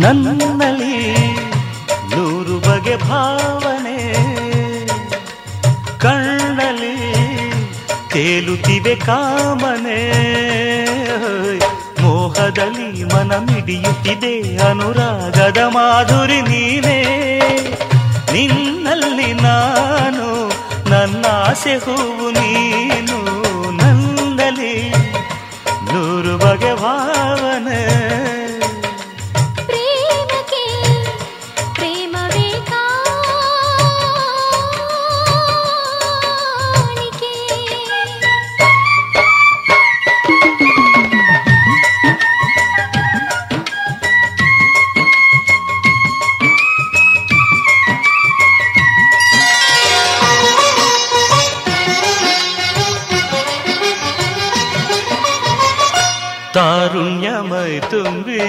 ನನ್ನಲ್ಲಿ ನೂರು ಬಗೆ ಭಾವನೆ. ಕಣ್ಣಲ್ಲಿ ತೇಲುತ್ತಿವೆ ಕಾಮನೆ. ಮೋಹದಲ್ಲಿ ಮನ ಮಿಡಿಯುತ್ತಿದೆ ಅನುರಾಗದ ಮಾಧುರಿ ನೀನೇ. ನಿನ್ನಲ್ಲಿ ನಾನು, ನನ್ನ ಆಸೆ ಹೂವು ನೀನು. ನಂದಲಿ ನೂರು ಬಗೆ ಭಾವನೆ ತಾರುಣ್ಯಮೈ ತುಂಬಿ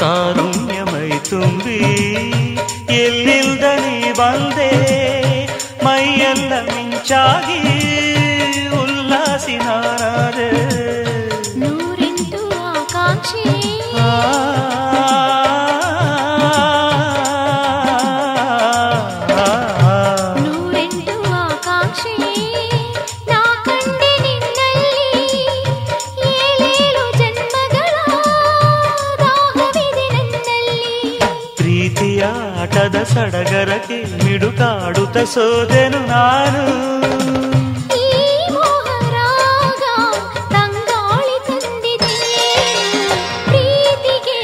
ತಾರುಣ್ಯಮೈ ತುಂಬಿ ಎಲ್ಲಿಂದ ನೀ ಬಂದೆ ಮೈಯೆಲ್ಲ ಮಿಂಚಾಗಿ ಸಡಗರಕ್ಕೆ ಮಿಡುಕಾಡುತ್ತ ಸೋದೆನು ನಾನು ಈ ಮೋಹರಾಗ ತಂಗಾಳಿ ತಂದಿದೆ ಪ್ರೀತಿಗೆ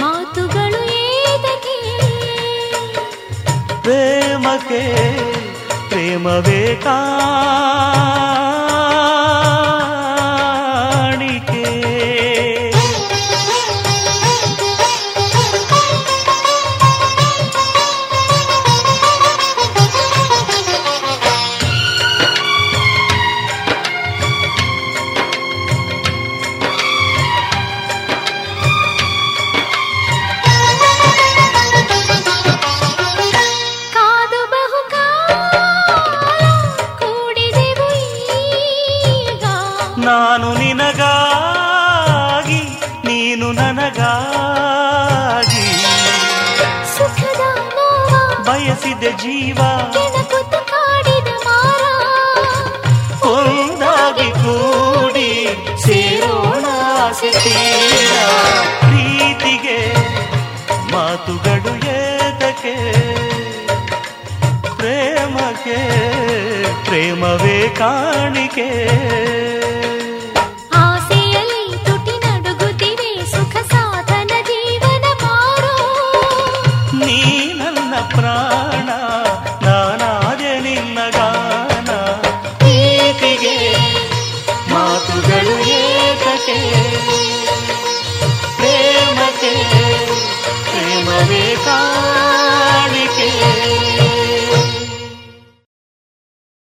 ಮಾತುಗಳು ಏದಕ್ಕೆ ಪ್ರೇಮಕ್ಕೆ ಪ್ರೇಮವೇ ಕಾಣಿಕೆ ನೀನು ನನಗಾಗಿ. ಬಯಸಿದ ಜೀವ. ಒಂದಾಗಿ ಕೂಡಿ ಸೇರೋಣ ಪ್ರೀತಿಗೆ. ಮಾತುಗಳು ಏತಕ್ಕೆ? ಪ್ರೇಮಕ್ಕೆ ಪ್ರೇಮವೇ ಕಾಣಿಕೆ? हरे का